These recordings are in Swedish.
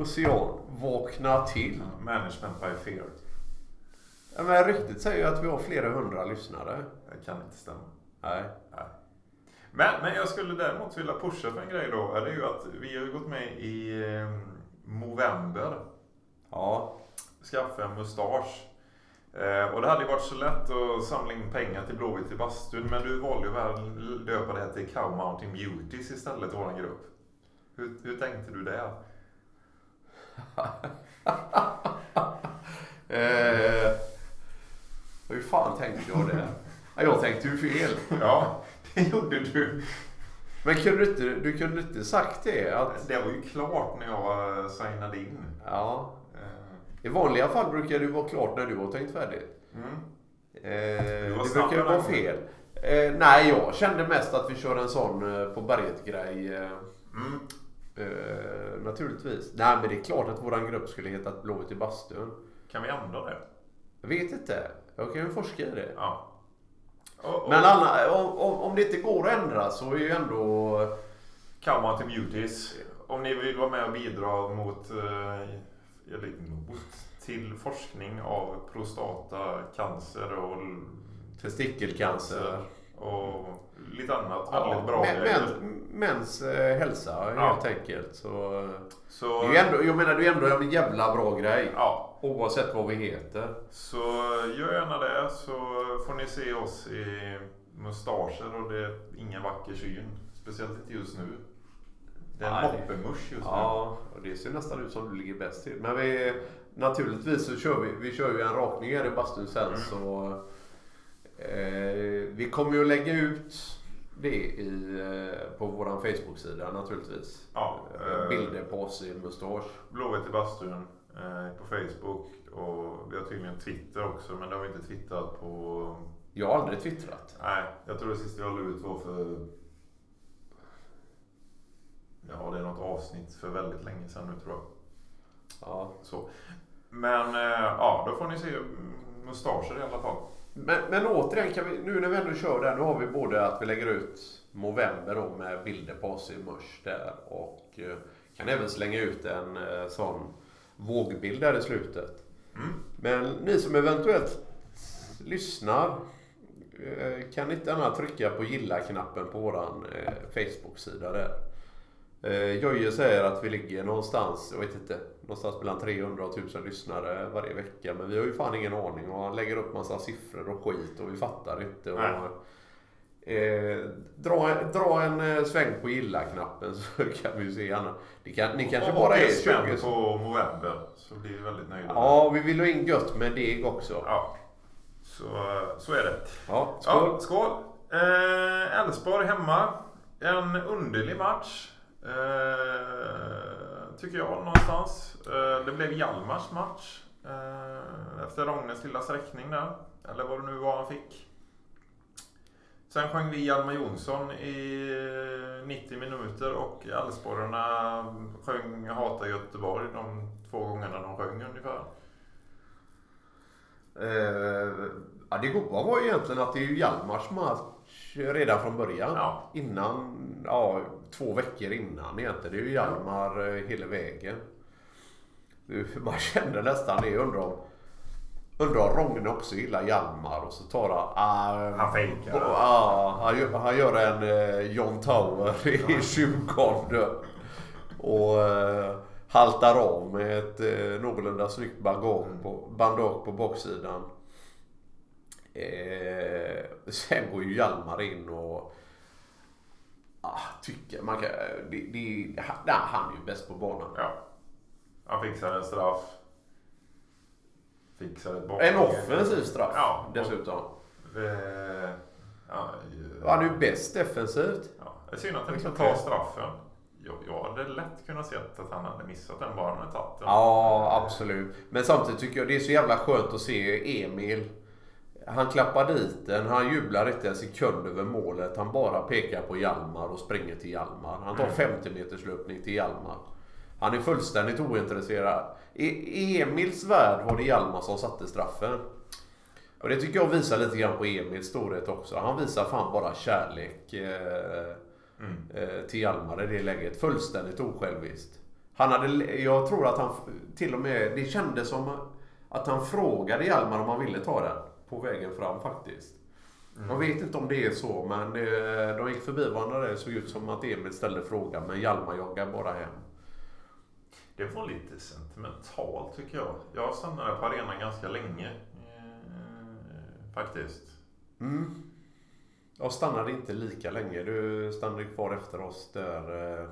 Ocean, vakna till. Management by fear. Ja, men ryktet säger ju att vi har flera hundra lyssnare. Det kan inte stämma. Nej. Nej. Men, men jag skulle däremot vilja pusha för en grej då. Det är ju att vi har gått med i eh, Movember. Ja. Skaffa en mustasch. Eh, och det hade ju varit så lätt att samla in pengar till Blåvitt i bastun. Men du valde ju att döpa det här till Cow Mountain Beauties istället, våran grupp. Hur, hur tänkte du där? eh, hur fan tänkte jag det? Ja, Jag tänkte ju fel. Ja, det gjorde du. Men kunde du inte, du kunde inte sagt det? Att, Det var ju klart när jag eh, signade in. ja. Eh, I vanliga fall brukar det vara klart när du har tänkt färdigt. Mm. Eh, det brukar ju vara fel. Eh, nej, jag kände mest att vi kör en sån eh, på berget-grej. Eh, Mm. Eh, naturligtvis. Nej, men det är klart att våran grupp skulle heta Blåvitt i bastun. Kan vi ändra det? Jag vet inte. Jag kan ju forska i det. Ja. Och, och Men alla, om, om, det inte går att ändra så är ju ändå... Come to Beauties. Om ni vill vara med och bidra mot, eh, eller mot till forskning av prostatacancer och Testikelcancer. och lite annat Ja, väldigt bra men, men, mäns eh, hälsa Ja. helt enkelt. Så, Så, det är ändå, jag menar det är ändå en jävla bra grej. ja, Oavsett vad vi heter. så gör gärna det så får ni se oss i mustascher och det är ingen vacker syn. Speciellt inte just nu. Det är en moppemusch just Ja, och det ser nästan ut som du ligger bäst till. Men vi, naturligtvis så kör vi, vi kör ju en rakning här i bastun sen Mm. så vi kommer ju att lägga ut det i, eh, på våran Facebook-sida naturligtvis. Ja, Eh, eh, Bilder på oss i mustasch. Blåvitt i bastun eh, på Facebook och vi har tydligen Twitter också men det har vi inte twittrat på. Jag har aldrig twittrat. Nej, jag tror det sista jag la ut var för Ja, det är något avsnitt för väldigt länge sedan nu tror jag. Ja. Så. Men eh, ja, då får ni se mustascher i alla fall. Men, men återigen, kan vi, nu när vi ändå kör där, nu har vi både att vi lägger ut Movember då med bilder på oss i mush där och eh, kan även slänga ut en eh, sån vågbild där i slutet. Mm. Men ni som eventuellt lyssnar eh, kan inte annat trycka på gilla-knappen på våran eh, Facebook-sida där. Jojje säger att vi ligger någonstans, jag vet inte, någonstans mellan 300 och 1000 lyssnare varje vecka. Men vi har ju fan ingen aning och han lägger upp massa siffror och skit och vi fattar inte. Och, eh, dra, dra en eh, sväng på gilla-knappen så kan vi se gärna. Det kan, ni kanske och bara är 80 spänn 20 på Movember så blir vi väldigt nöjda. Ja, vi vill ha in gött med deg också. ja. Så, så är det. Ja, skål. Ja, skål! Eh, Elfsborg hemma. En underlig match. Eh, tycker jag någonstans. Eh, det blev Hjalmars match. Eh, efter Rognes lilla sträckning där. Eller vad det nu var han fick. Sen sjöng vi Hjalmar Jonsson i 90 minuter och Elfsborgarna sjöng Hata Göteborg de två gångerna de sjöng ungefär. Eh, ja, det goda var ju egentligen att det är Hjalmars match redan från början. Ja. Innan, ja, två veckor innan egentligen. Det är ju Hjalmar eh, hela vägen. Man kände nästan det. Undrar om, undrar om Rogne också gillar Hjalmar och så tar han... Ah, Han fejkar. Ja, han, gör- han gör en eh, John Tower i 20 Och eh, haltar av med ett eh, någorlunda snyggt bagage på, bandage på baksidan. Eh, sen går ju Hjalmar in och ah, tycker man kan... Det, det, han, han är ju bäst på banan. Ja. Han fixade en straff. Fixade ett bak. En offensiv straff Ja. dessutom. Eh, ja, ju- Han är ju bäst defensivt. ja. Det är synd att han inte Liksom tar ta- straffen. Jag, jag hade lätt kunnat se att han hade missat den bara han hade tagit den. Ja, absolut. Men samtidigt tycker jag det är så jävla skönt att se Emil. Han klappar dit den. Han jublar inte en sekund över målet. Han bara pekar på Hjalmar och springer till Hjalmar. Han tar Mm. 50 meters löpning till Hjalmar. Han är fullständigt ointresserad. I Emils värld var det Hjalmar som satte straffen. Och det tycker jag visar lite grann på Emils storhet också. Han visar fan bara kärlek eh, Mm. eh, till Hjalmar i det läget. Fullständigt osjälviskt. Han hade, jag tror att han till och med, det kändes som att han frågade Hjalmar om han ville ta den på vägen fram faktiskt. Jag vet inte om det är så, men det, de gick förbi varandra där. Det såg ut som att Emil ställde frågan, men Hjalmar joggade bara hem. Det var lite sentimentalt tycker jag. Jag stannade på arenan ganska länge. Eh, faktiskt. Mm. Jag stannade inte lika länge. Du stannade kvar efter oss där. eh.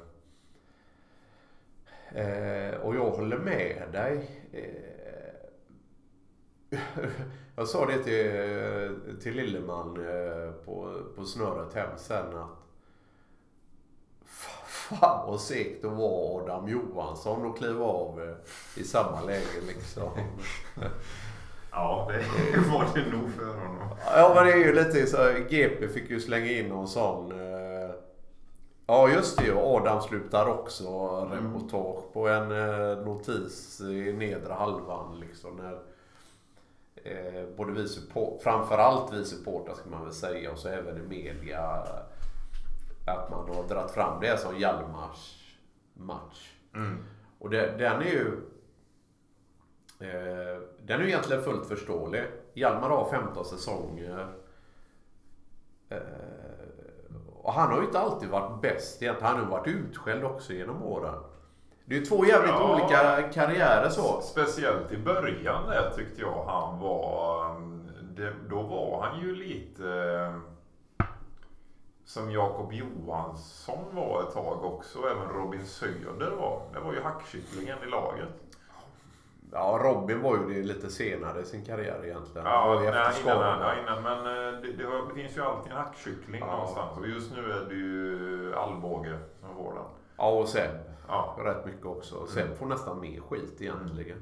Eh, och jag håller med dig. Eh, jag sa det till, till Lilleman eh, på, på snöret hem sen att Fan vad segt att vara Adam Johansson och kliva av eh, i samma läge liksom. Ja, det var det nog för honom. Ja men det är ju lite så. GP fick ju slänga in någon sån. eh, Ja just det Adam slutar också reportage på en eh, notis i nedre halvan liksom. När, eh, både vi support, framförallt vi supportrar ska man väl säga och så även i media. Att man har dragit fram det som Hjalmars match. Mm. Och det, den är ju... Eh, den är ju egentligen fullt förståelig. Hjalmar har 15 säsonger. Eh, och han har ju inte alltid varit bäst egentligen. Han har ju varit utskälld också genom åren. Det är ju två jävligt Ja. olika karriärer så. Speciellt i början där tyckte jag han var... Det, då var han ju lite... eh, Som Jakob Johansson var ett tag också. Även Robin Söder var. Det var ju hackkycklingen i laget. Ja, Robin var ju det lite senare i sin karriär egentligen. Ja, nej, innan, ja, innan, men eh, det, det, har, det finns ju alltid en hackkyckling Ja. någonstans. Och just nu är det ju Alvbåge som får den. Ja, och Seb. Ja. Rätt mycket också. Seb får nästan mer skit egentligen.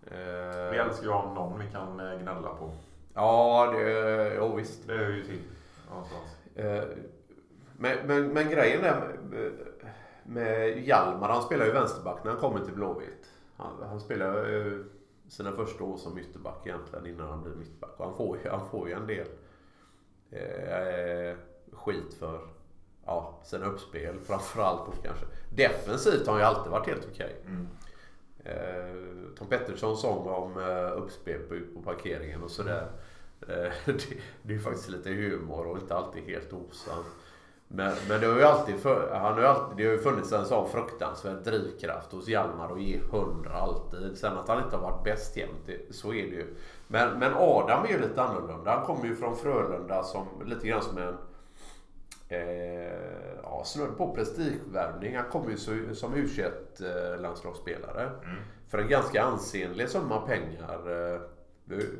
Vi Eh, älskar ju att ha någon vi kan eh, gnälla på. ja, det... Ja, visst. Det hör ju till någonstans. Eh, Men, men, men grejen är med, Hjalmar, han spelar ju vänsterback när han kommer till Blåvitt. Han, han spelar ju sina första år som ytterback egentligen innan han blir mittback. Och han får, ju- han får ju en del eh, skit för ja, sina uppspel framförallt kanske. Defensivt har han ju alltid varit helt okej. Mm. Eh, Tom Pettersson sång om eh, uppspel på, på parkeringen och sådär. Eh, det, det är faktiskt lite humor och inte alltid helt osant. Men, men det har ju alltid, för, han har alltid det har ju funnits en sån fruktansvärd drivkraft hos Hjalmar att ge hundra alltid. Sen att han inte har varit bäst jämt, så är det ju. Men, men Adam är ju lite annorlunda. Han kommer ju från Frölunda som lite grann som en Eh, ja, snudd på prestigevärvning. Han kom ju så, som u eh, landslagsspelare Mm. För en ganska ansenlig summa pengar. Eh,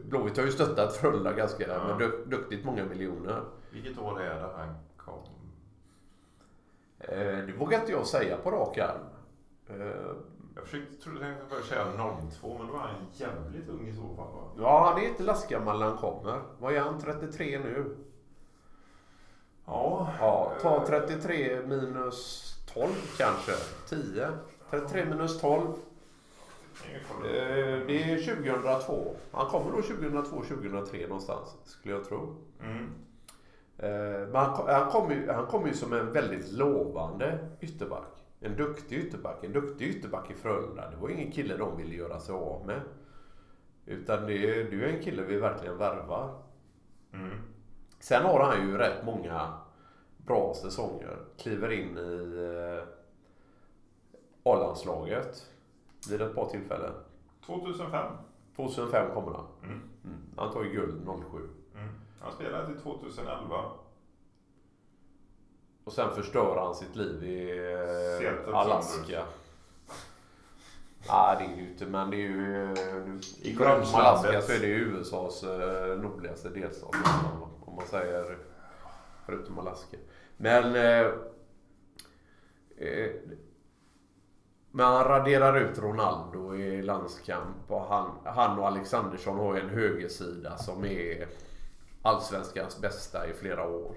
Blåvitt har ju stöttat Frölunda ganska Ja. med du, duktigt många miljoner. Vilket år är det han kom? Eh, det vågar inte jag säga på rak arm. Eh, Jag försökte, trodde jag börja säga 02, men då var han jävligt ung i så fall va? ja, han är inte han kommer. Vad är han? 33 nu? Ja. Ja, ta 33 minus 12 kanske. 10. 33 minus 12. Ingen Eh, det är 2002. Han kommer då 2002, 2003 någonstans skulle jag tro. Mm. Eh, Men han, kom- han kom ju, han kom ju som en väldigt lovande ytterback. En duktig ytterback. En duktig ytterback i Frölunda. Det var ingen kille de ville göra sig av med. Utan det, är- du är en kille vi verkligen värvar. Mm. Sen har han ju rätt många bra säsonger. Kliver in i eh, A-landslaget vid ett par tillfällen. 2005. 2005 kommer han. Mm. Mm. Han tar ju guld 07. Mm. Han spelade till 2011. Och sen förstör han sitt liv i Seattle eh, Alaska. Nej, det är ju inte, men det är ju... eh, I Alaska så är det USAs nordligaste delstat man säger förutom Alaska. Men... Eh, eh, men han raderar ut Ronaldo i landskamp och han, han och Alexandersson har ju en högersida som är allsvenskans bästa i flera år.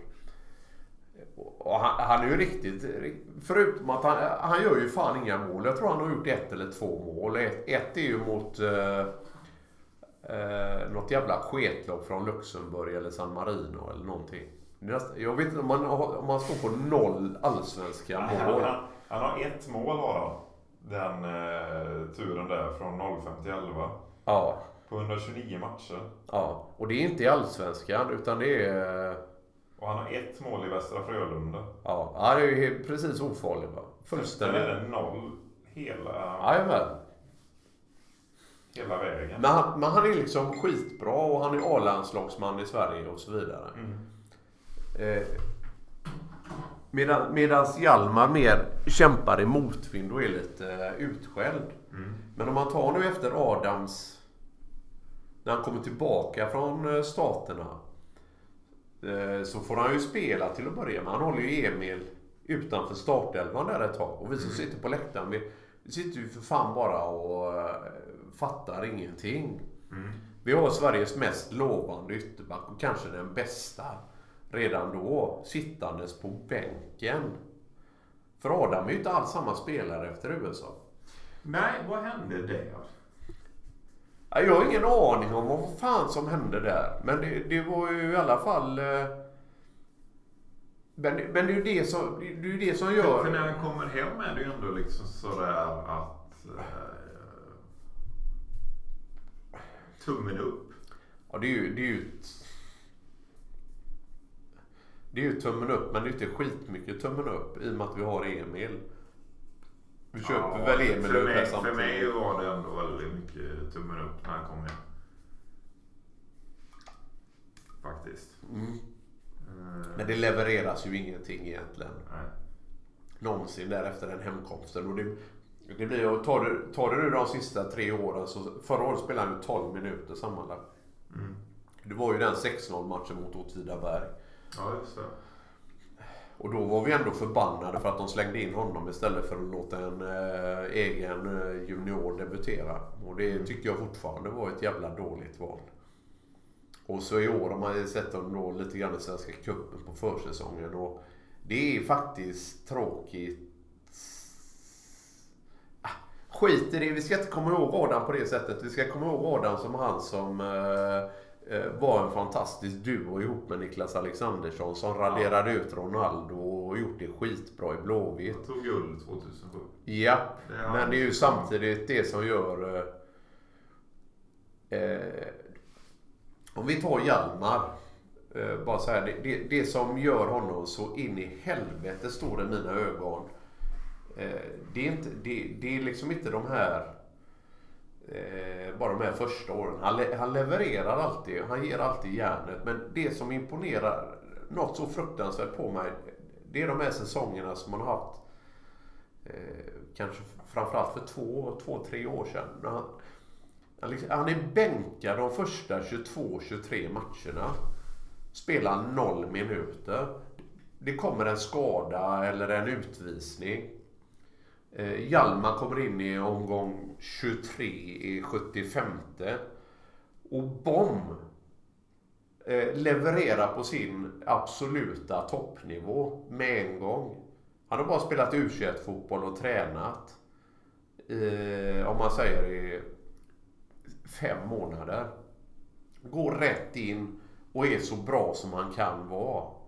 Och han, han är ju riktigt... Förutom att han, han gör ju fan inga mål. Jag tror han har gjort ett eller två mål. Ett, ett är ju mot eh, eh, något jävla sketlag från Luxemburg eller San Marino eller någonting. Jag vet inte om man, om man står på noll allsvenska Han, mål. han, han har ett mål har han. Den eh, turen där från 05 till 11. Ja, På 129 matcher. ja. Och det är inte i allsvenskan utan det är... Och han har ett mål i Västra Frölunda. Ja, ja det är precis ofarlig va? Sen är Fullständigt. det noll hela, Jajamän. Hela vägen. Men han, men han är liksom skitbra och han är A-landslagsman i Sverige och så vidare. Mm. Eh, medan, medans Hjalmar mer kämpar i motvind och är lite eh, utskälld. Mm. Men om man tar nu efter Adams, när han kommer tillbaka från eh, staterna. Eh, så får han ju spela till att börja med. Han håller ju Emil utanför startelvan där ett tag. Och vi som sitter på läktaren, vi, vi sitter ju för fan bara och eh, fattar ingenting. Mm. Vi har Sveriges mest lovande ytterback och kanske den bästa redan då, sittandes på bänken. För Adam är ju inte alls samma spelare efter USA. Nej, vad hände där? Ja, Jag har ingen aning om vad fan som hände där. Men det, det var ju i alla fall... eh, Men, det- men det är ju det som, det är det som För gör... när han kommer hem är det ju ändå liksom sådär att... Eh, tummen upp. Ja, det är ju... Det är ju, det är ju tummen upp, men det är inte skitmycket tummen upp i och med att vi har Emil. Vi köper Ja, väl Emil för mig, för mig var det ändå väldigt mycket tummen upp när han kom hem. Faktiskt. Mm. Eh, Men det levereras ju ingenting egentligen. nej. Någonsin där efter den hemkomsten. Och det, det blir, och tar, du, tar du de sista tre åren så förra året spelade han ju 12 minuter sammanlagt. Mm. Det var ju den 6-0 matchen mot Åtvidaberg. Ja, just det. Och då var vi ändå förbannade för att de slängde in honom istället för att låta en eh, egen eh, junior debutera. Och det tycker jag fortfarande var ett jävla dåligt val. Och så i år har man ju sett då lite grann i Svenska cupen på försäsongen. Och det är faktiskt tråkigt. Skit i det, vi ska inte komma ihåg Adam på det sättet. Vi ska komma ihåg Adam som han som eh, eh, var en fantastisk duo ihop med Niklas Alexandersson som raderade ut Ronaldo och gjort det skitbra i Blåvitt. Han tog guld 2007. Ja, Det men det är ju samtidigt det som gör... Eh, eh, om vi tar Hjalmar. Eh, bara så här, det, det, det som gör honom så in i helvete stor i mina ögon. Eh, det, är inte, det, det är liksom inte de här... Eh, bara de här första åren. Han, le, han levererar alltid. Han ger alltid järnet. Men det som imponerar något så fruktansvärt på mig. Det är de här säsongerna som man har haft eh, kanske framförallt för två, två, tre år sedan. Han, han, liksom, han är bänkad de första 22-23 matcherna. Spelar noll minuter. Det kommer en skada eller en utvisning. Eh, Hjalmar kommer in i omgång 23 i 75. Och Bom eh, levererar på sin absoluta toppnivå med en gång. Han har bara spelat u fotboll och tränat. i, om man säger i fem månader. Går rätt in och är så bra som han kan vara.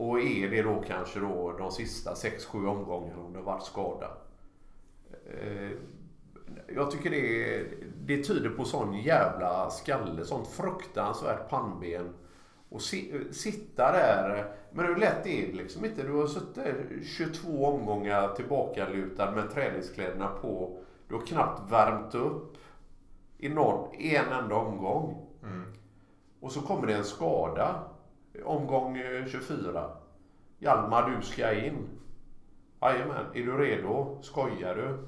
Och är det då kanske då de sista 6-7 omgångarna om det har varit skada. Eh, jag tycker det, det tyder på sån jävla skalle, sånt fruktansvärt pannben. Och si, sitta där. Men hur lätt är det liksom inte? Du har suttit 22 omgångar tillbakalutad med träningskläderna på. Du har knappt värmt upp i någon, en enda omgång. Mm. Och så kommer det en skada. Omgång eh, 24. Hjalmar, du ska in. Jajamän, är du redo? Skojar du?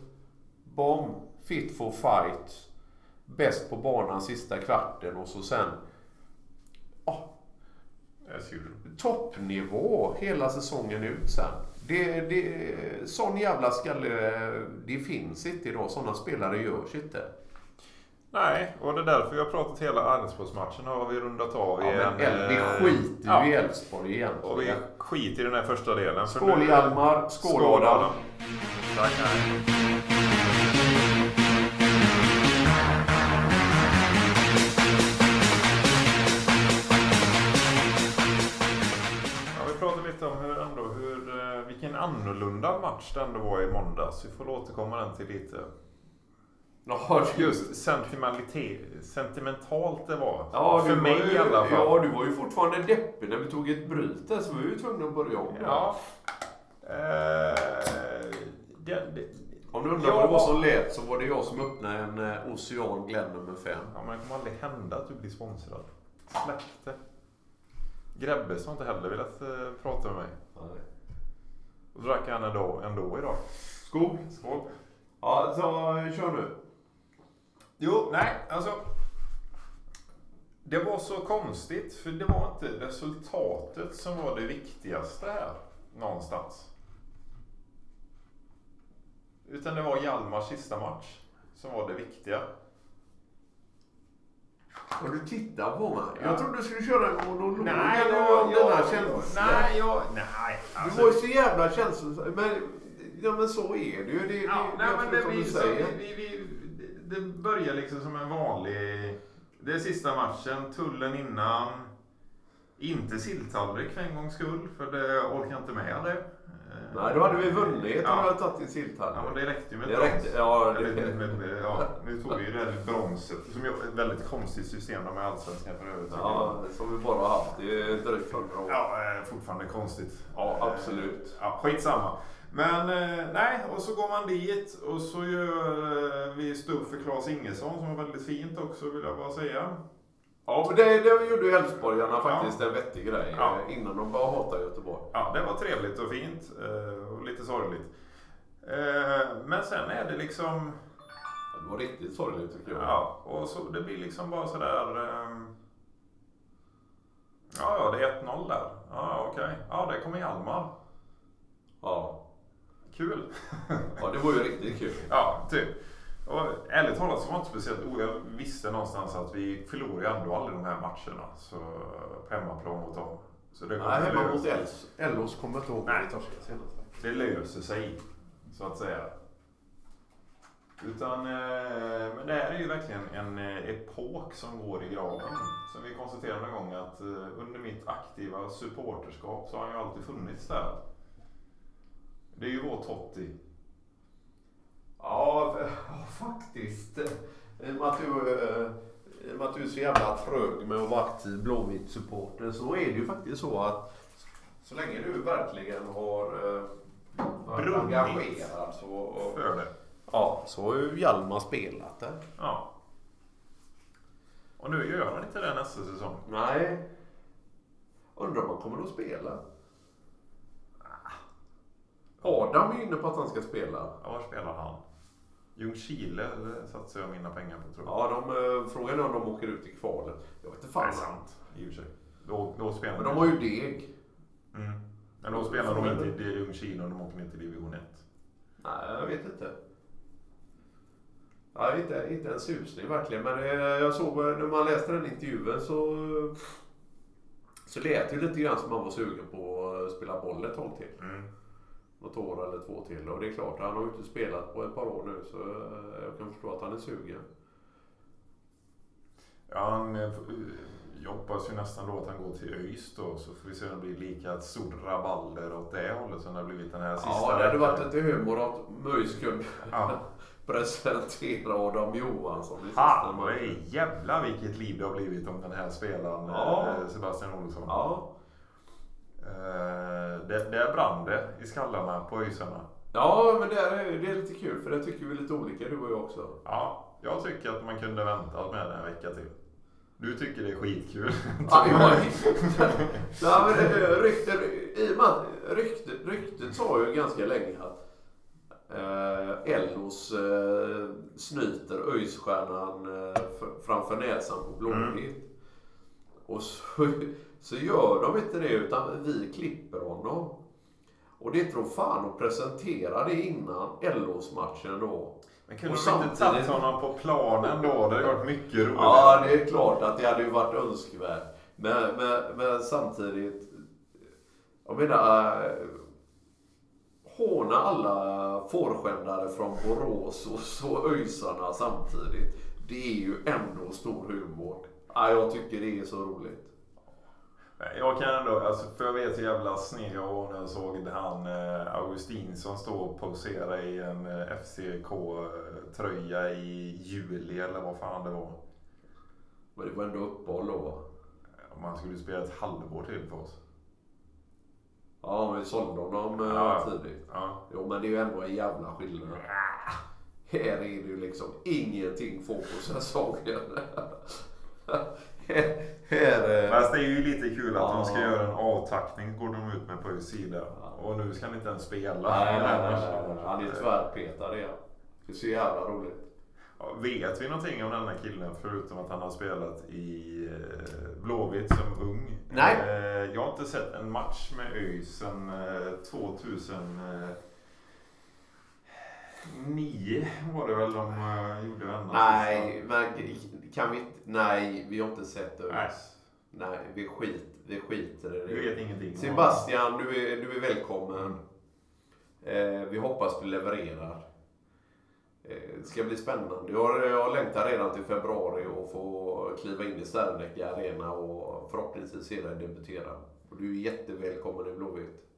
Bom, fit for fight. Bäst på banan sista kvarten och så sen oh, toppnivå hela säsongen ut sen. Det, det, sån jävla skalle, det finns inte idag. Såna spelare görs inte. Nej, och det är därför vi har pratat hela Elfsborgsmatchen har vi rundat av i Ja, men en... El- vi eh, skiter ja. ju i Elfsborg Och vi egentligen. skiter i den här första delen. Skål nu- Hjalmar, skål Adam. Tackar. Ja, vi pratade lite om hur ändå, hur, eh, vilken annorlunda match det ändå var i måndags. Vi får återkomma den till lite. Ja, du- Just sentimentalitet, sentimentalt det var. Ja, För mig ju, i alla fall. Ja, du var ju fortfarande deppig när vi tog ett bryt där, så vi var ju tvungna att börja om. Ja. Eh, det, det, Om du undrar vad det var som lät så var det jag som öppnade en eh, Ocean Glen nummer 5. ja, men det kommer aldrig hända att du blir sponsrad. Släpp det. Grebbes har inte heller velat eh, prata med mig. Och drack han ändå, ändå idag. Skog. Skål. Ja, så kör nu. Jo, nej, alltså. Det var så konstigt, för det var inte resultatet som var det viktigaste här någonstans. Utan det var Hjalmars sista match som var det viktiga. Och du tittar på mig. Ja. Jag trodde du skulle köra en monolog Nej, jag, om den här jag, känslan. nej, jag, nej. Du Alltså, var ju så jävla känslosam. Men, ja, men så är det ju. Det, ja, det, nej, men det, vi, du vi, vi, det, börjar liksom som en vanlig... Det är sista matchen, tullen innan. Inte silltallrik för en gångs skull, för det orkar inte med det. Eh, Nej, då hade vi vunnit om du hade tagit din silltallrik. Ja, men det räckte ju med Det brons. räckte, ja, det- Eller, med, med, ja, nu tog vi ju det här bronset, som är ett väldigt konstigt system med allsvenskan för övrigt. Ja, som vi bara har haft i drygt hundra år. Ja, eh, fortfarande konstigt. Ja, Eh, absolut. Ja, skitsamma. Men eh, nej, och så går man dit och så gör eh, vi stå upp för Claes Ingesson som var väldigt fint också vill jag bara säga. Ja, men det, det gjorde ju Elfsborgarna faktiskt en vettig grej Ja. eh, innan de började hata Göteborg. Ja, det var trevligt och fint och lite sorgligt. Men sen är det liksom, Det var riktigt sorgligt tycker jag. ja, och så det blir liksom bara sådär. ehm, Ja, ja, det är 1-0 där. Ja, okej. Ja, det kommer Hjalmar. Ja. Kul. ja, det var ju riktigt kul. Ja, typ. Och ärligt talat så var det inte speciellt Jag visste någonstans att vi förlorar ju ändå aldrig de här matcherna. Så på hemmaplan mot dem. Så det, Nej, hemma mot. Ellos kommer jag inte ihåg Nej. det löser sig. Så att säga. Utan, eh, men det här är ju verkligen en eh, epok som går i graven. Som vi konstaterade en gång att eh, under mitt aktiva supporterskap så har han ju alltid funnits där. Det är ju vår Totti. Ja, faktiskt. I och med att du, är så jävla trög med att vara aktiv Blåvitt-supporter så är det ju faktiskt så att så länge du verkligen har eh, engagerad så, och, För det. ja, så har ju Hjalmar spelat där. Ja. Och nu gör han inte det nästa säsong. Nej. Undrar om han kommer att spela. Adam är inne på att han ska spela. Ja, var spelar han? Ljungskile det satsar jag mina pengar på tror jag. Ja, de, eh, frågan är om de åker ut i kvalet. Jag vet inte det fan. är sant. I och för sig. Då, då spelar Men de har ju deg. Mm. Men då spelar de inte i Ljungskile och de åker ner till division 1. Nej, jag vet inte. Ja, inte, inte en susning verkligen. Men eh, jag såg eh, när man läste den intervjun så, så lät det lite grann som man var sugen på att spela boll ett tag till. Mm. Något år eller två till. Och det är klart, han har ju inte spelat på ett par år nu så eh, jag kan förstå att han är sugen. Ja, han eh, hoppas ju nästan då att han går till ÖIS då så får vi se om det blir lika stort rabalder åt det hållet som det har blivit den här sista Ja, det hade veckan. varit ett humor att Möjs kunde Ja. presentera Adam Johansson i Fan, oj, jävlar vilket liv det har blivit om den här spelaren Ja. eh, Sebastian Olsson. Ja. Eh, det, där brann det i skallarna på öisarna. ja, men det är, det är lite kul för det tycker vi lite olika du och jag också. Ja, jag tycker att man kunde väntat med det en vecka till. Du tycker det är skitkul. Ja, jag, ja, men ryktet, i med att ryktet, sa ju ganska länge att eh, Ellos eh, snyter Öisstjärnan eh, framför näsan på Blåvitt. Och så, så gör de inte det utan vi klipper honom. Och det tror fan att presentera det innan Ellos-matchen då. Men kunde Och de inte samtidigt- tagit honom på planen då? Det hade varit mycket roligare. Ja, det är klart att det hade ju varit önskvärt. Men, men, men samtidigt, jag menar, eh, håna alla fårskändare från Borås och så ÖISarna samtidigt. Det är ju ändå stor humor. Ja, jag tycker det är så roligt. Jag kan ändå, alltså, för jag vet hur jävla sned jag var när jag såg han eh, Augustinsson stå och posera i en eh, FCK-tröja i juli eller vad fan det var. Men det var ändå uppehåll då va? Om han skulle spela ett halvår till för oss. Ja, men vi sålde honom eh, Ja. tidigt. Ja. Jo, men det är ju ändå en jävla skillnad. Här är det ju liksom ingenting få på säsongen här, eh, Fast det är ju lite kul att de ska göra en avtackning går de ut med på sidan. Ja. Och nu ska han inte ens spela. Nej, nej, nej, nej. Han är eh. tvärpetad igen. Det är så jävla roligt. Vet vi någonting om den här killen förutom att han har spelat i eh, Blåvitt som ung? Nej. Jag har inte sett en match med ÖIS sedan 2000 nio var det väl de uh, gjorde denna Nej, men kan vi inte? Nej, vi har inte sett det. Nej. Nej, vi, skit, vi skiter i det. Vi vet ingenting. Sebastian, du är, du är välkommen. Eh, vi hoppas du levererar. Eh, det ska bli spännande. Jag, jag längtar redan till februari och få kliva in i Sternäcke Arena och förhoppningsvis se dig debutera. Och du är jättevälkommen i Blåvitt.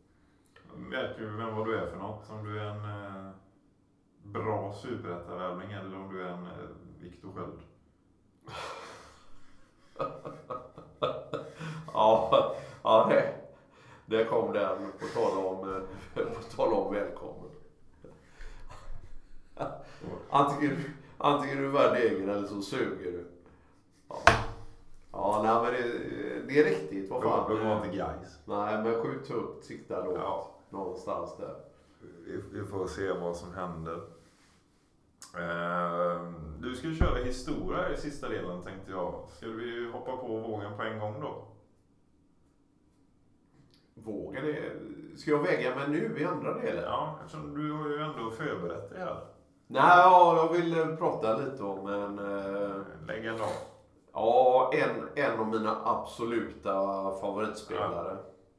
Jag vet du vem vad du är för något. Som du är en... Eh bra superettarvärvning eller om du är en eh, Viktor Sköld? Ja, ja det, det kom den på tal om, eh, på tal om välkommen. Antingen, antingen är du värd egen eller så suger du. Ja, ja nej, men det, det är riktigt. Vad fan. då går inte Gais. Nej, men skjut högt, sikta lågt. Ja. Någonstans där. Vi, vi får se vad som händer. Eh, du ska köra historia i sista delen tänkte jag. Ska vi hoppa på vågen på en gång då? Vågar det? Ska jag väga mig nu i andra delen? Ja, eftersom du har ju ändå förberett dig här. Nej, ja, jag vill eh, prata lite om en... Eh, Lägg en dag. ja, en, en av mina absoluta favoritspelare.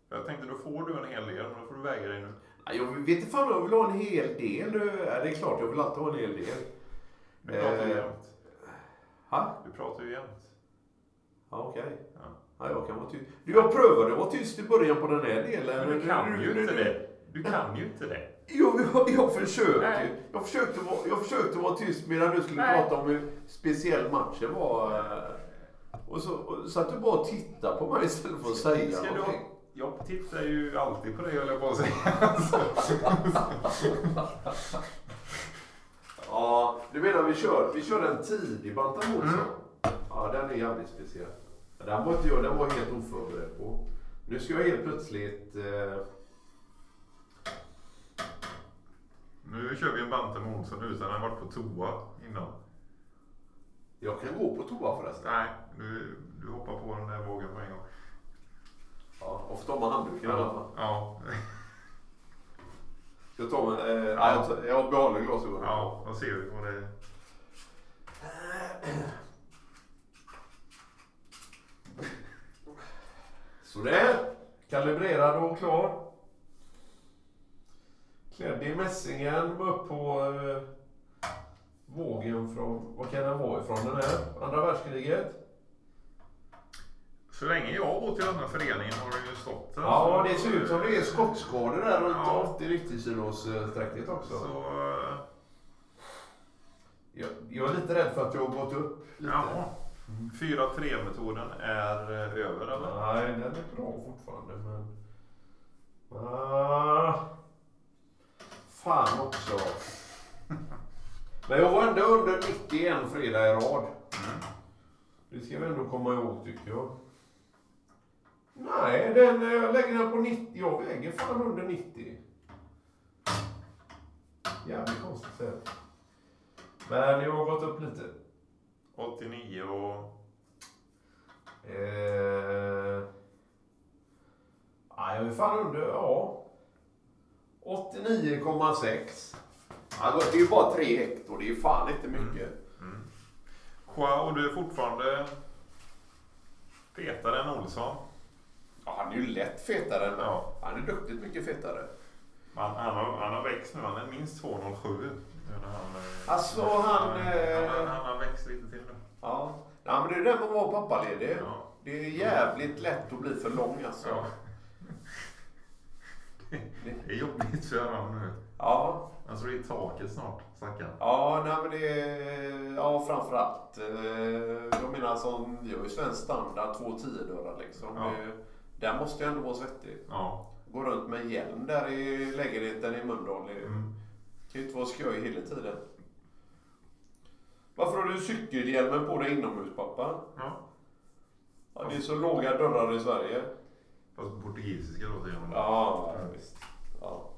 Jag tänkte då får du en hel del, men då får du väga dig nu. Jag vet inte fan jag vill ha en hel del. Det är klart, jag vill alltid ha en hel del. Du pratar ju Eh. jämt. Ha? Du pratar ju jämt. Ja, okej. Ja. Ja, jag kan vara tyst. Du, jag prövade att vara tyst i början på den här delen. Men du kan Nu- ju nu- inte nu- det. Du kan ju inte det. Jo, jag, jag försökte. Jag försökte, vara, jag försökte vara tyst medan du skulle Nej. prata om hur speciell matchen var. Och så, och, så att du bara tittar på mig istället för att säga Ska du, någonting. Jag tittar ju alltid på dig höll jag på att säga. Ja, du menar vi kör, vi kör en tidig Bantam Olsson? Mm. Ja, den är jävligt speciell. Den var inte jag, den var helt oförberedd på. Nu ska jag helt plötsligt... Eh, Nu kör vi en Bantam Olsson utan att ha varit på toa innan. jag kan gå på toa förresten. Nej, du, du hoppar på den där vågen på en gång. Ja, och får ta med handduken i alla fall. Ja, Jag tar med... Eh, nej, jag, jag behåller glasögonen. ja, då ser vi vad det är. Sådär. Kalibrerad och klar. Klädd i mässingen. Upp på eh, vågen från... Vad kan den vara ifrån den här? Andra världskriget? Så länge jag har bott i den här föreningen har den ju stått där. Ja, det ser ut som det är skottskador där runt Ja. 80-90 kilos också. Så, eh, Jag, jag är lite rädd för att jag har gått upp lite. jaha. 4-3-metoden är eh, över eller? Nej, den är bra fortfarande men... Ah. Fan också. Men jag var ändå under 91 fredag i rad. Det ska vi ändå komma ihåg tycker jag. Nej, den, eh, jag lägger den på 90. Jag väger fan under 90. Jävligt konstigt säga. Men jag har gått upp lite. 89 och... Eh, ja, jag är fan under, ja. 89,6. Alltså, det är ju bara tre hektar. Det är ju fan inte mycket. Mm. Joao, du är fortfarande fetare än Olsson. Ja, han är ju lätt fetare än Ja. Han är duktigt mycket fetare. Han, han, har, han har växt nu. Han är minst 2,07. nu när Han, eh, Alltså, han, Han, eh, han, han har växt lite till nu. Ja. ja men det är det med att vara pappaledig. Ja. Det är jävligt lätt att bli för lång alltså. Ja. Det är jobbigt för honom nu. Ja. Han slår i taket snart, stackarn. Ja, nej men det är... Ja, framförallt. eh, Jag menar som, vi har ju svensk standard, två 10 dörrar liksom. Ja. Det- Den måste ju ändå vara svettig. Ja. Gå runt med hjälm där i lägenheten i Mölndal. Det Mm. kan ju inte vara skoj hela tiden. Varför har du cykelhjälmen på dig inomhus pappa? ja. Ja, det är så låga dörrar i Sverige. Fast på portugisiska då säger de. Ja, visst. Ja.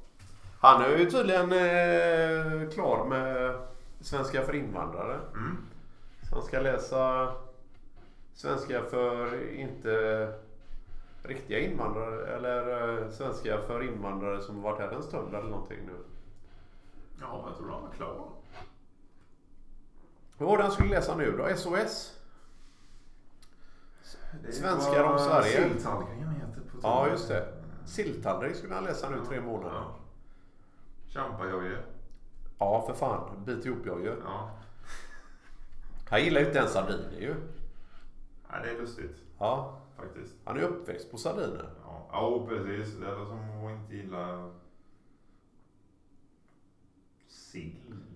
Han är ju tydligen eh, klar med svenska för invandrare. Mm. Så han ska läsa svenska för inte riktiga invandrare eller eh, svenska för invandrare som varit här en stund eller någonting nu. Ja, jag tror han var klar. Vad var det han skulle läsa nu då? SOS? Svenskar om Sverige. Silltallringen heter på Ja, just det. Silltallrik skulle han läsa nu tre månader. Ja. Champajoje. Ja, för fan. Bit ihop jag ju. Ja. Han gillar ju inte ens sardiner ju. Nej, det är lustigt Ja, faktiskt. han är uppväxt på sardiner. Ja, ja precis. Det är som inte gillar sill,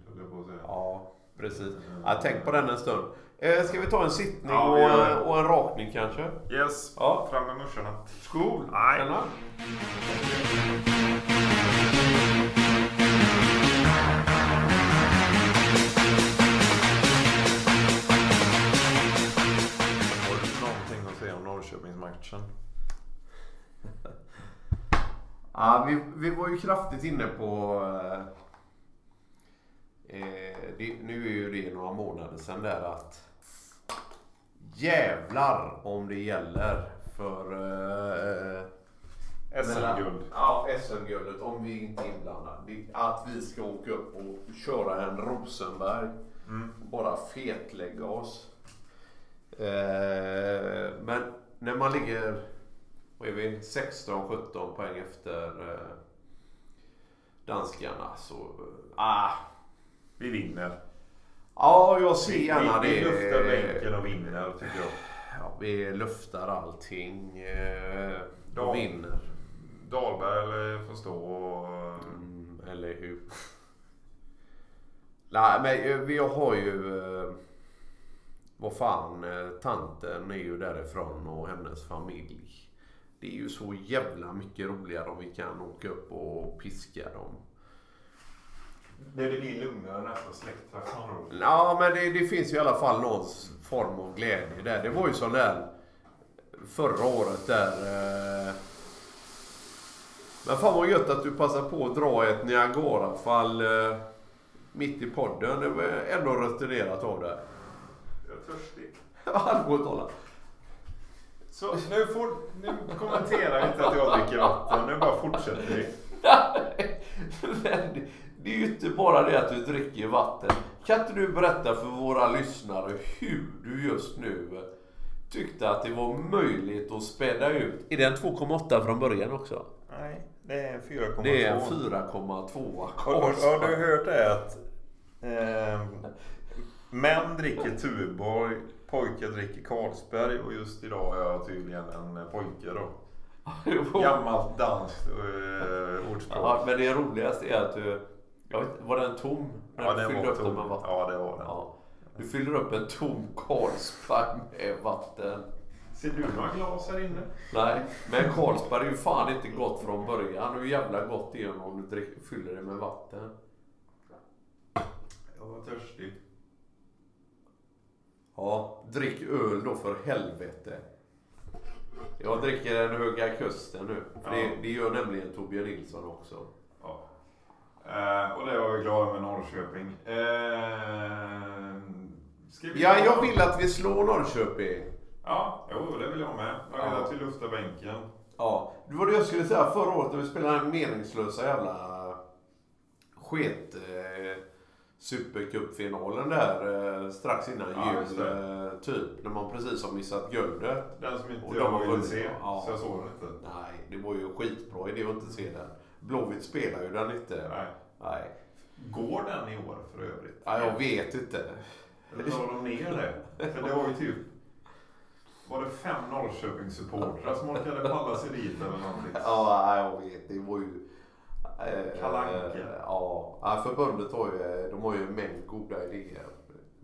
höll jag på att säga. Ja, precis. Ja, tänk på den en stund. Eh, ska vi ta en sittning Ja, och, det. och en rakning kanske? Yes, Ja. fram med morsorna. Skål! Nej. Norrköpingsmatchen? Ja, vi, vi var ju kraftigt inne på... Eh, eh, det, nu är ju det några månader sedan där att jävlar om det gäller för... Eh, SM-guld. Ja, SM-guldet om vi inte är inblandade. Att vi ska åka upp och köra en Rosenberg. Mm. Bara fetlägga oss. Eh, men när man ligger, vad är vi, 16-17 poäng efter eh, danskarna så... Ah, Vi vinner. ja, jag ser gärna vi, det. vi luftar bänken och vinner, tycker jag. Ja, vi luftar allting eh, Ja. och vinner. Dahlberg eller får stå och... Mm, eller hur? Nej, men eh, vi har ju... Eh, vad fan, eh, tanten är ju därifrån och hennes familj. Det är ju så jävla mycket roligare om vi kan åka upp och piska dem. Det blir lugnare nästa släktträff. Ja, men det, det finns ju i alla fall någon form av glädje där. Det var ju sån där förra året där... Eh, men fan vad gött att du passar på att dra ett Niagarafall eh, mitt i podden. Det var ändå rutinerat av dig. Törstig. Talat. Så nu, får, nu kommenterar inte att jag dricker vatten. Nu bara fortsätter vi. Men det är ju inte bara det att du dricker vatten. Kan inte du berätta för våra lyssnare hur du just nu tyckte att det var möjligt att späda ut? Är den 2,8 från början också? Nej, det är 4,2. Det är en 4,2 Har, har, har du hört det att eh, män dricker Tuborg, pojkar dricker Carlsberg och just idag är jag tydligen en pojke då. Gammalt danskt eh, ordspråk. Ja, men det roligaste är att du... Jag vet, var den tom? När Ja, du den fyllde var upp den tom. med vatten? Ja, det var den. Ja. Du fyller upp en tom Carlsberg med vatten. Ser du några glas här inne? Nej, men Carlsberg är ju fan inte gott från början. Hur jävla gott är det om du fyller det med vatten? Jag var törstig. Ja, drick öl då för helvete. Jag dricker den Höga Kusten nu. För Ja. det, det gör nämligen Torbjörn Nilsson också. Ja. Eh, och det var vi glada med Norrköping. Eh, Ja, jag vill att vi slår Norrköping. Ja, jo, det vill jag med. Jag vill Ja. att vi luftar bänken. Ja, det var det jag skulle säga förra året när vi spelade den meningslösa jävla sket... Supercupfinalen där eh, strax innan Ja, jul. Eh, typ. När man precis har missat guldet. Den som inte Och de jag ville vunnit. se. Ja. Så jag såg den inte. Nej, det var ju skitbra idé att inte se den. Blåvitt spelar ju den inte. Nej. Nej. Går den i år för övrigt? Ja, jag vet inte. Eller la de ner det? För det var ju typ... Var det fem Norrköpingssupportrar som orkade palla sig dit eller någonting? Ja, jag vet. Det var ju... eh, Kalle Anka. Ja, Ja, förbundet har ju, de har ju en mängd goda idéer.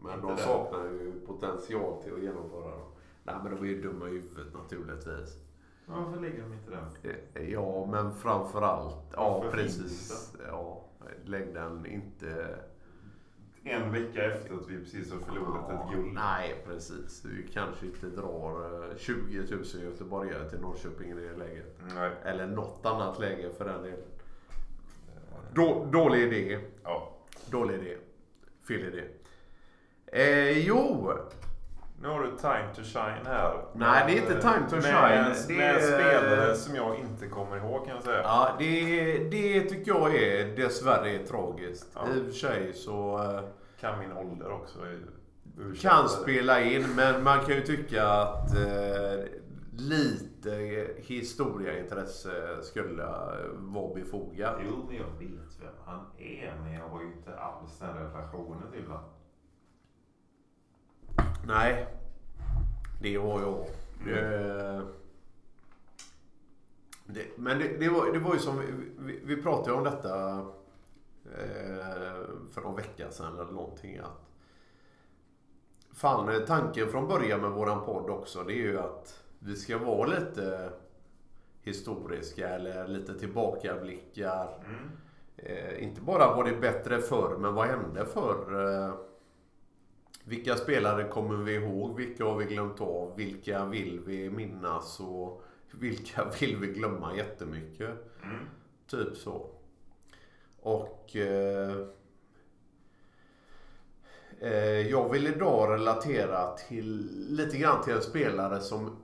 Men Inte de det. saknar ju potential till att genomföra dem. Nej, men de är ju dumma i huvudet naturligtvis. Varför lägger de inte den? Eh, Ja, men framförallt... Ja, Varför precis. Ja, lägg den inte... En vecka efter att vi precis har förlorat Ja, ett guld. Nej, precis. Vi kanske inte drar eh, 20 000 göteborgare till Norrköping i det läget. Nej. Eller något annat läge för den delen. Då, dålig idé. Ja. Dålig idé. Fel idé. Eh, jo, Nu har du time to shine här. Nej, det är inte time to med, shine. Med, Det är- spelare som jag inte kommer ihåg kan jag säga. ja, det, det tycker jag är dessvärre tragiskt. Ja. I och för sig så eh, Kan min ålder också. ursäkta kan det. spela in, men man kan ju tycka att eh, lite historiaintresse skulle vara befogat. Jo, men jag vet vem han är. Men jag har ju inte alls den relationen till honom. Nej, det har jag. Eh, det, men det, det, var, det var ju som, vi, vi pratade om detta eh, för någon vecka sedan eller någonting. Att, fan, tanken från början med våran podd också det är ju att vi ska vara lite historiska eller lite tillbakablickar. Mm. Eh, inte bara var det bättre förr, men vad hände förr? Eh, vilka spelare kommer vi ihåg? Vilka har vi glömt av? Vilka vill vi minnas? Och vilka vill vi glömma jättemycket? Mm. Typ så. Och eh, eh, jag vill idag relatera till lite grann till en spelare som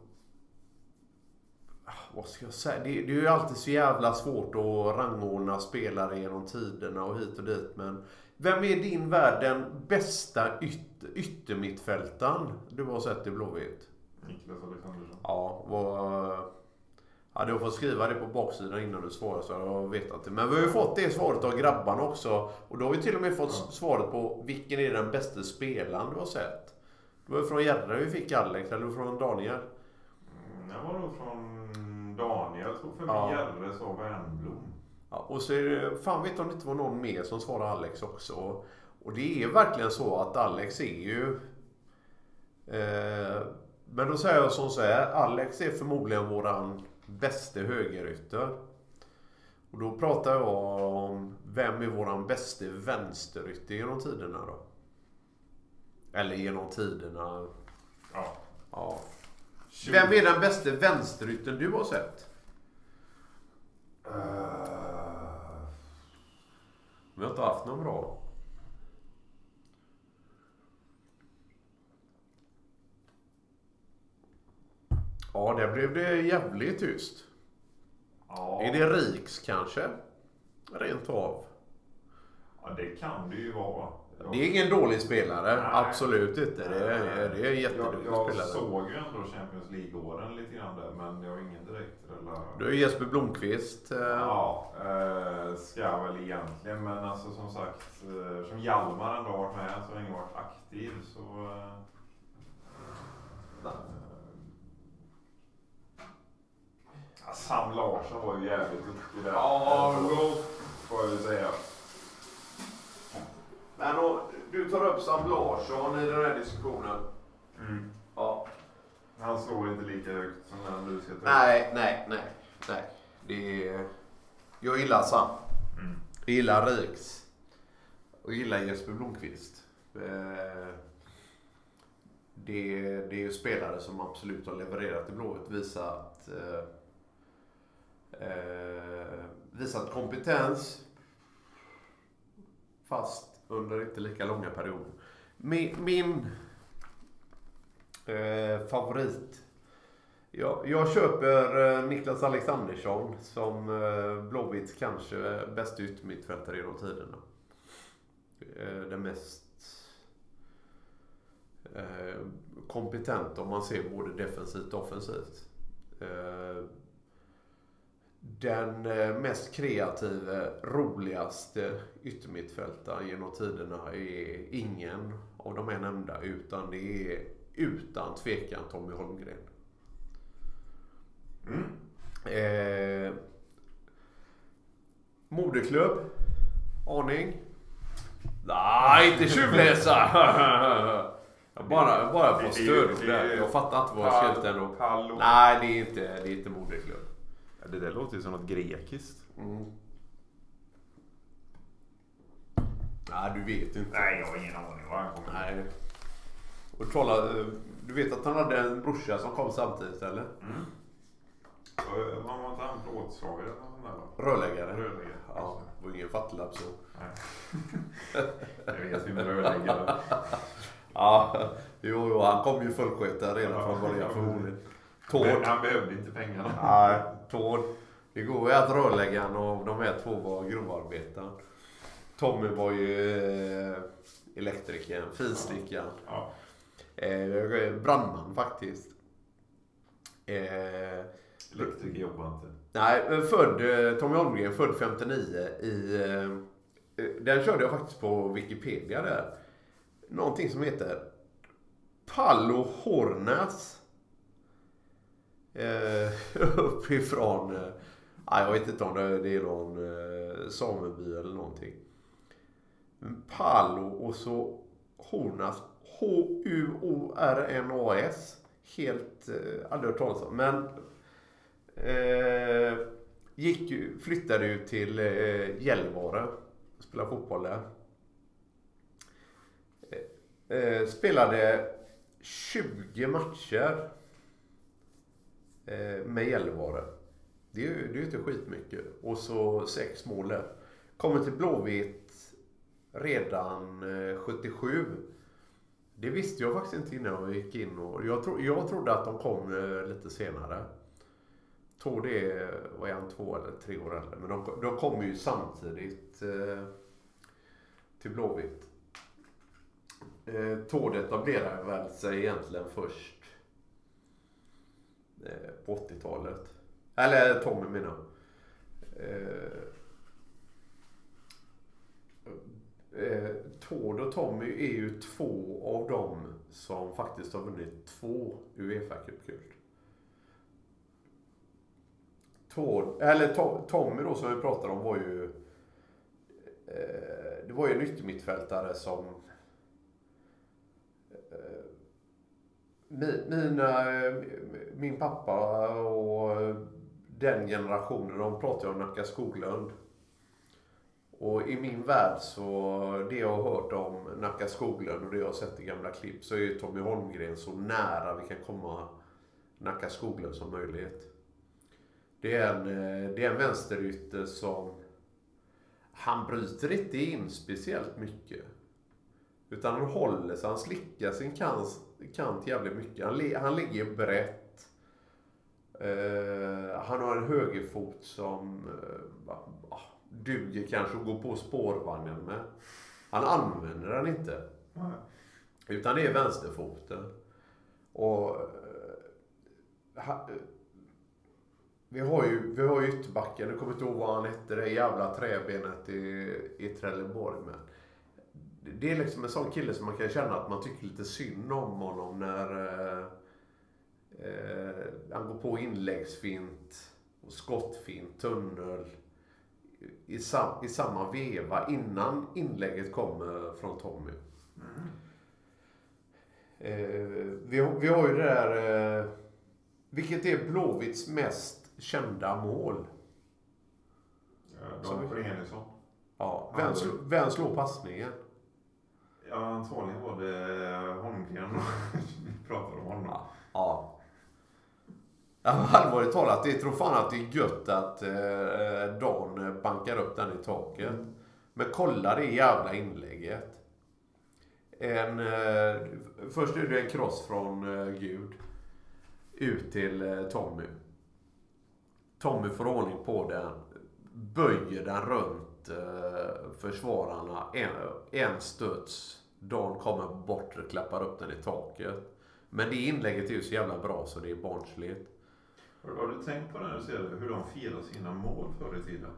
vad ska jag säga? Det, det är ju alltid så jävla svårt att rangordna spelare genom tiderna och hit och dit. Men vem är din värld den bästa yt, yttermittfältaren du har sett i Blåvitt? Niklas Alexandersson. Ja, vad... Ja, du får skriva det på baksidan innan du svarar så jag har vetat det. Men vi har ju fått det svaret av grabbarna också. Och då har vi till och med fått Ja. svaret på vilken är den bästa spelaren du har sett. Det var ju från Jerre vi fick Alex, eller från Daniel. Mm, jag var nog från Daniel. Tror för mig Ja. Jerre sa Wernbloom. Ja, och så är det, fan vet om det inte var någon mer som svarade Alex också. Och det är verkligen så att Alex är ju... Eh, men då säger jag som så här, Alex är förmodligen våran bäste högerytter. Och då pratar jag om vem är våran bäste vänsterytter genom tiderna då? Eller genom tiderna, Ja. ja. Vem är den bästa vänsterytten du har sett? Eh, Vi har inte haft någon bra. Ja, där blev det jävligt tyst. ja. Är det Riks kanske? Rent av. ja, det kan det ju vara. Det är ingen dålig spelare. Nej. Absolut inte. Det är, det är en jätteduktig jag, jag spelare. såg ju ändå Champions League-åren lite grann där, men jag har ingen direkt relation. Du är Jesper Blomqvist. eh, Ja, eh, ska väl egentligen. Men alltså som sagt, eh, som Hjalmar ändå har varit med så länge varit aktiv så... Eh, Sam Larsson var ju jävligt duktig där. Ja, får jag väl säga. Och, du tar upp Sam Larsson i den här diskussionen. Mm. Ja. Han slår inte lika högt som den du ska ta upp. Nej, nej, nej. nej. Det är... Jag gillar Sam. Mm. Jag gillar Riks. Och gillar Jesper Blomqvist. Eh, Det, det är ju spelare som absolut har levererat i Blåvitt. Visat, eh, eh, visat kompetens. Fast under inte lika långa perioder. Min, min eh, favorit. Jag, jag köper eh, Niklas Alexandersson som eh, Blåvitts kanske bästa yttermittfältare genom tiderna. eh, den mest eh, kompetenta om man ser både defensivt och offensivt. Eh, den eh, mest kreativa, roligaste yttermittfältaren genom tiderna är ingen av de här nämnda utan det är utan tvekan Tommy Holmgren. Mm. Eh, moderklubb? Aning? Nej, inte tjuvläsa! Jag bara, bara på stöd där. Jag fattar inte vad jag skrivit ändå. Nej, det är inte, det är inte moderklubb. Ja, Det där låter ju som något grekiskt. Mm. Nej, du vet inte. Nej, jag har ingen aning vad han kommer Nej. Och trolla, eh, du vet att han hade en brorsa som kom samtidigt eller? Mm. Ja, Vad var inte han? Plåtslagare eller något sånt där? Rörläggare. Rörläggare. Ja, det var ingen fattiglapp så. Nej. Jag vet inte rörläggare. Ja, jo, jo, han kom ju fullskötare redan från början förmodligen. Han behövde inte pengarna. Nej, Tord. Det går ju att rörläggaren och de här två var grovarbetare. Tommy var ju eh, elektrikern, finsnickaren. Ja. Eh, brandman faktiskt. Eh, Elektriker jobbar inte. nej, född, eh, Tommy Holmgren född 59 i... Eh, eh, den körde jag faktiskt på Wikipedia där. Någonting som heter Pallo Hornas. Eh, uppifrån... Eh, jag vet inte om det, det är någon eh, sameby eller någonting. Palo och så Hornas. H-U-O-R-N-A-S. Helt... Eh, aldrig hört talas om. Men... Eh, gick ju, flyttade ju till eh, Gällivare. Spelade fotboll där. Eh, eh, spelade 20 matcher eh, med Gällivare. Det är ju det är inte skitmycket. Och så sex mål där. Kommer till Blåvitt redan eh, 77. Det visste jag faktiskt inte innan jag gick in. Och jag, tro, jag trodde att de kom eh, lite senare. Tror det var han två eller tre år äldre. Men de, de kom ju samtidigt eh, till Blåvitt. Eh, Tord etablerade väl sig egentligen först Eh, på 80-talet. Eller Tommy menar jag. eh, eh, Tord och Tommy är ju två av dem som faktiskt har vunnit två Uefa Cup-guld. Tord, eller To- Tommy då som vi pratade om var ju eh, det var ju en yttermittfältare som mina, min pappa och den generationen, de pratar ju om Nacka Skoglund. Och i min värld så, det jag har hört om Nacka Skoglund och det jag har sett i gamla klipp så är ju Tommy Holmgren så nära vi kan komma Nacka Skoglund som möjligt. Det är en, det är en vänsterytter som han bryter inte in speciellt mycket. Utan han håller sig, han slickar sin kant, kant jävligt mycket. Han, han ligger brett. Eh, han har en högerfot som eh, duger kanske att gå på spårvagnen med. Han använder den inte. Utan det är vänsterfoten. Och eh, ha, eh, vi har ju, vi har ju ytterbacken, jag kommer inte ihåg vad han hette, det jävla träbenet i, i Trelleborg. Men det är liksom en sån kille som man kan känna att man tycker lite synd om honom när eh, eh, han går på inläggsfint, och skottfint, tunnel. I, sam, I samma veva innan inlägget kommer från Tommy. Eh, vi, har- vi har ju det där... Eh, vilket är Blåvitts mest kända mål? Ja, Dan Brynässon. Ja, vem, vem slår passningen? Ja, antagligen var det Holmgren. Vi pratade om honom. Ja. ja. Ja, allvarligt talat, det tror fan att det är gött att eh, Dan bankar upp den i taket. Men kolla det jävla inlägget. En, eh, först är det en cross från eh, Gud. Ut till eh, Tommy. Tommy får ordning på den. böjer den runt eh, försvararna en, en studs. Dan kommer bort och klappar upp den i taket. Men det inlägget är ju så jävla bra så det är barnsligt. Har, har du tänkt på det när du ser hur de firar sina mål förr i tiden?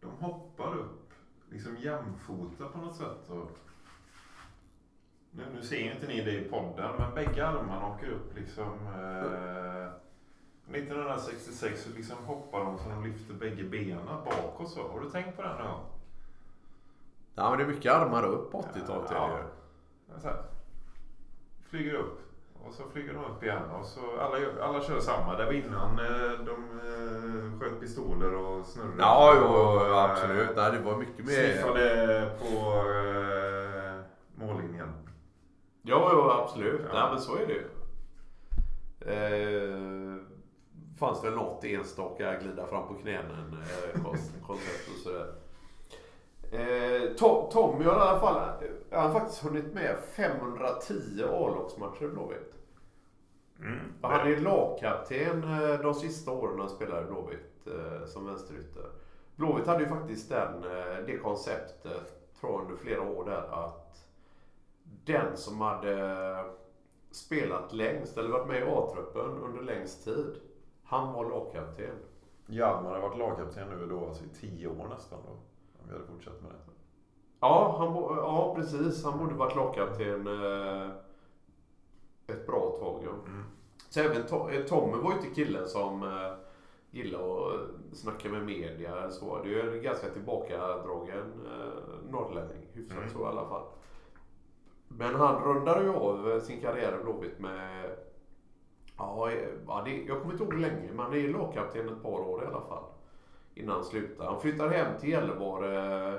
De hoppar upp liksom jämfota på något sätt. Och... Nu, nu ser ju inte ni det i podden, men bägge armarna åker upp liksom. Eh... 1966 så liksom hoppar de så de lyfter bägge benen bakåt så. Har du tänkt på det någon gång? Ja men det är mycket armar upp på 80-talet. Ja. här. Flyger upp. Och så flyger de upp igen. Och så alla, alla kör samma. Det var innan eh, de eh, sköt pistoler och snurrade. Ja, jo, och, absolut. Nej, det var mycket mer... Sniffade på eh, mållinjen. Jo, jo, absolut. Ja. Nej, men så är det ju. Eh, fanns väl något enstaka glida fram på knänen eh, koncept och sådär. Eh, To- Tommy har i alla fall han har faktiskt hunnit med 510 A-lagsmatcher i Blåvitt. Mm. Han är lagkapten eh, de sista åren han spelade i Blåvitt eh, som vänsterytter. Blåvitt hade ju faktiskt den, eh, det konceptet, tror jag, under flera år där att den som hade spelat längst, eller varit med i A-truppen under längst tid, han var lagkapten. Hjalmar har varit lagkapten nu då, alltså i tio år nästan då. Om vi hade fortsatt med det. Ja, han, ja precis. Han borde varit lagkapten eh, ett bra tag. Ja. Mm. Så även eh, Tommy var ju inte killen som eh, gillar att snacka med media. Så. Det är ju en ganska tillbakadragen norrlänning. Hyfsat Mm. så i alla fall. Men han rundade ju av sin karriär i Blåvitt med... Ja, ja det, jag kommer inte ihåg länge, men han är lagkapten ett par år i alla fall. Innan han slutar. Han flyttar hem till Gällivare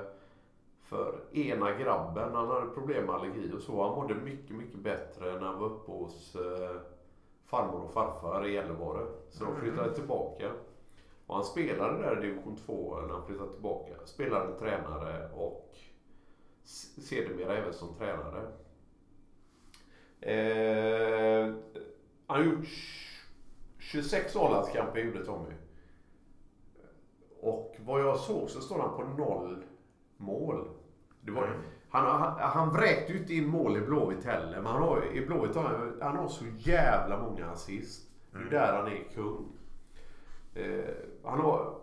för ena grabben. Han hade problem med allergi och så. Han mådde mycket, mycket bättre när han var uppe hos eh, farmor och farfar i Gällivare. Så de Mm. flyttade tillbaka. Och han spelade där i division 2 när han flyttade tillbaka. Spelade tränare och sedermera även som tränare. Eh, han har gjort 26 A-landskamper gjorde Tommy. Och vad jag såg så står han på noll mål. Det var, Mm. han, han, han vräkte ju inte in mål i Blåvitt heller. Men han har, i Blåvitt har han, han har så jävla många assist. Det är Mm. där han är kung. Eh, han har,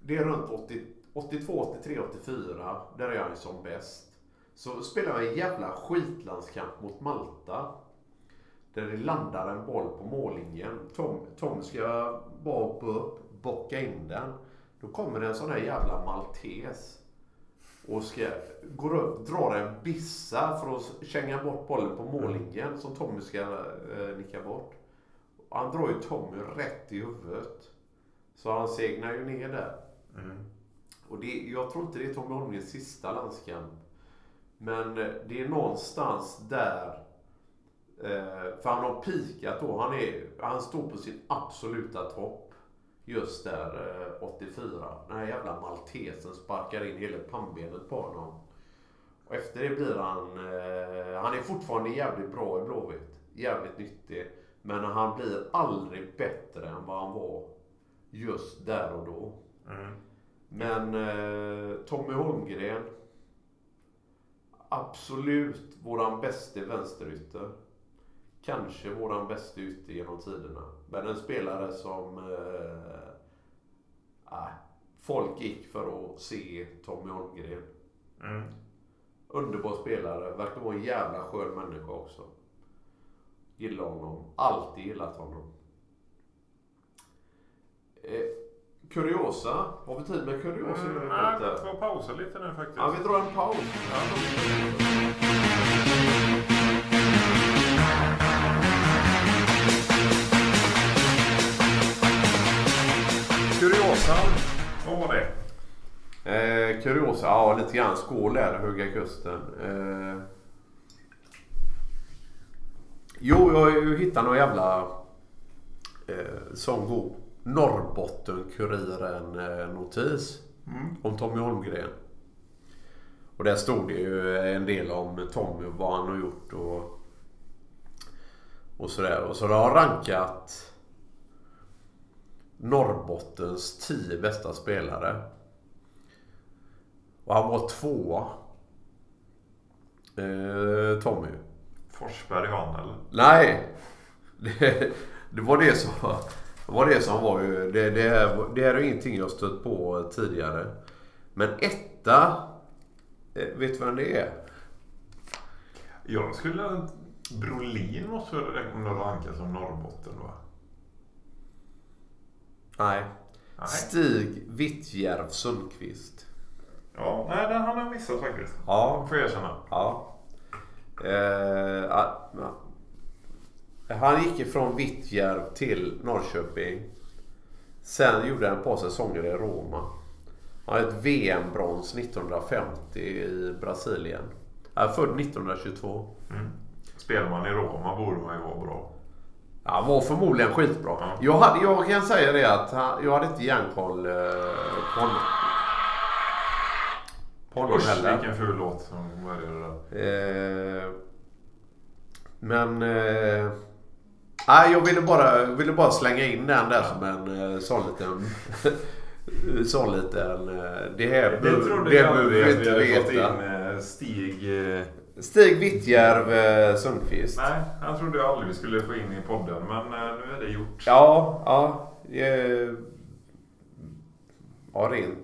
det är runt 80, 82, 83, 84. Där är han som bäst. Så spelar han en jävla skitlandskamp mot Malta. Där det landar en boll på mållinjen. Tom, Tom ska bara hoppa upp, bocka in den. Då kommer det en sån här jävla maltes. Och ska, går upp, drar en bissa för att känga bort bollen på mållinjen som Tommy ska eh, nicka bort. Och han drar ju Tommy rätt i huvudet. Så han segnar ju ner där. Mm. Och det, jag tror inte det är Tommy Holmgrens sista landskamp. Men eh, det är någonstans där. Eh, för han har pikat då. Han, är, han står på sin absoluta topp. Just där eh, 84. Den här jävla maltesen sparkar in hela pannbenet på honom. Och efter det blir han... Eh, han är fortfarande jävligt bra i Blåvitt. Jävligt nyttig. Men han blir aldrig bättre än vad han var just där och då. Mm. Men eh, Tommy Holmgren. Absolut våran bäste vänsterytter. Kanske våran bästa ytter genom tiderna. Men en spelare som eh, ah, folk gick för att se Tommy Holmgren. Mm. Underbar spelare. Verkar vara en jävla skön människa också. Gillar honom. Alltid gillat honom. Eh, kuriosa. Har vi tid med kuriosa? Mm, nej, vi får pausa lite nu faktiskt. Ja, vi drar en paus. Kuriosan, vad var det? Eh, kuriosa, ja lite grann. Skål där, Höga Kusten. Eh, jo, jag har ju hittat någon jävla eh, sån god Norrbotten-Kuriren-notis Mm. om Tommy Holmgren. Och där stod det ju en del om Tommy och vad han har gjort och, och sådär. Och så har de rankat Norrbottens tio bästa spelare. Och han var tvåa. Eh, Tommy. Forsberg vann eller? Nej! Det, det var det som var det som var ju... Det, det, här, det här är ingenting jag stött på tidigare. Men etta... eh, Vet du vem det är? Jag skulle... Brolin måste väl rankas som Norrbotten va? Nej. Nej. Stig Vittjärv Sundqvist. Ja, nej den har jag missat faktiskt. Ja. Får jag erkänna. Ja. Eh, ah. Han gick ifrån Vittjärv till Norrköping. Sen gjorde han ett par säsonger i Roma. Han har ett VM-brons 1950 i Brasilien. Han är född 1922. Mm. Spelar man i Roma borde man ju vara bra. Han var förmodligen skitbra. Ja. Jag, hade, jag kan säga det att han, jag hade inte järnkoll eh, på honom. På honom Usch heller. vilken ful låt som började där. Eh, men... Eh, nej, jag ville bara, ville bara slänga in den där som en eh, sån liten... sån liten... Eh, det här Det trodde det jag behöver vi inte hade fått veta. in eh, Stig... Stig Vittjärv eh, Sundqvist. Nej, han trodde jag aldrig vi skulle få in i podden. Men eh, nu är det gjort. Ja, ja. Ja, rent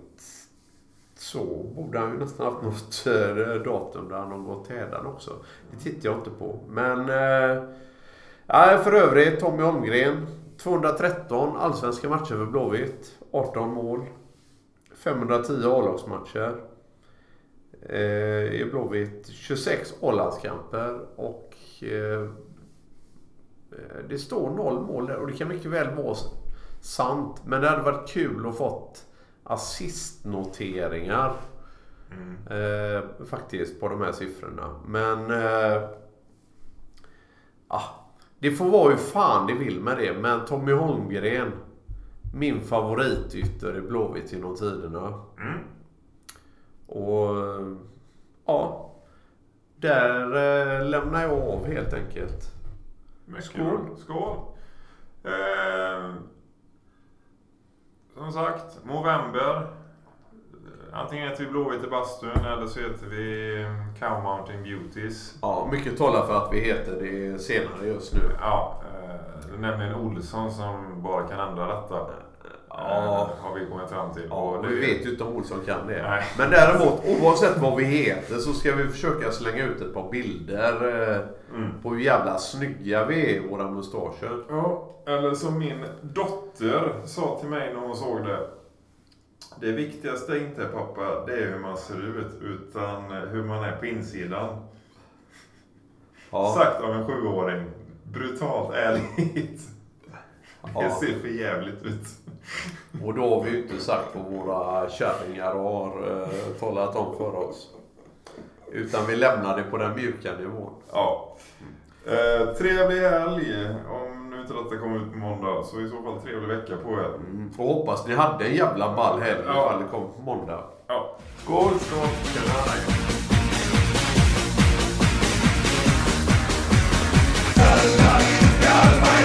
så borde han ju nästan haft något eh, datum där han har gått hädan också. Det tittar jag inte på. Men ja, för övrigt Tommy Holmgren. 213 allsvenska matcher för Blåvitt. 18 mål. 510 A-lagsmatcher. Eh, I Blåvitt 26 A-landskamper och eh, Eh, Det står noll mål där och det kan mycket väl vara sant. Men det hade varit kul att fått assistnoteringar Mm. faktiskt på de här siffrorna. Men ah, det får vara hur fan det vill med det. Men Tommy Holmgren, min favoritytter i Blåvitt genom tiderna. Mm. Och ja, där eh, lämnar jag av helt enkelt. Men Skål. Skål. Eh, som sagt, Movember. Antingen heter vi Blåvitt i bastun eller så heter vi Cow Mountain Beauties. Ja, mycket talar för att vi heter det senare just nu. Ja, eh, det är nämligen Olsson som bara kan ändra detta. Ja. Har vi kommit fram till. Ja, Och vi vet ju inte om Olsson kan det. Nej. Men däremot, oavsett vad vi heter så ska vi försöka slänga ut ett par bilder eh, Mm. på hur jävla snygga vi är, våra mustascher. Ja, eller som min dotter sa till mig när hon såg det. Det viktigaste inte pappa, det är hur man ser ut, utan hur man är på insidan. Ja. Sagt av en sjuåring. Brutalt ärligt. Det Ja. ser för jävligt ut. Och då har vi ju inte sagt vad våra kärringar har eh, talat om för oss. Utan vi lämnar det på den mjuka nivån. Ja. Eh, trevlig helg. Om nu inte detta kommer ut på måndag, så i så fall trevlig vecka på er. Mm. Och hoppas ni hade en jävla ball helg Ja. ifall det kom på måndag. Ja. Skål, skål. Tjena. Almighty, Almighty.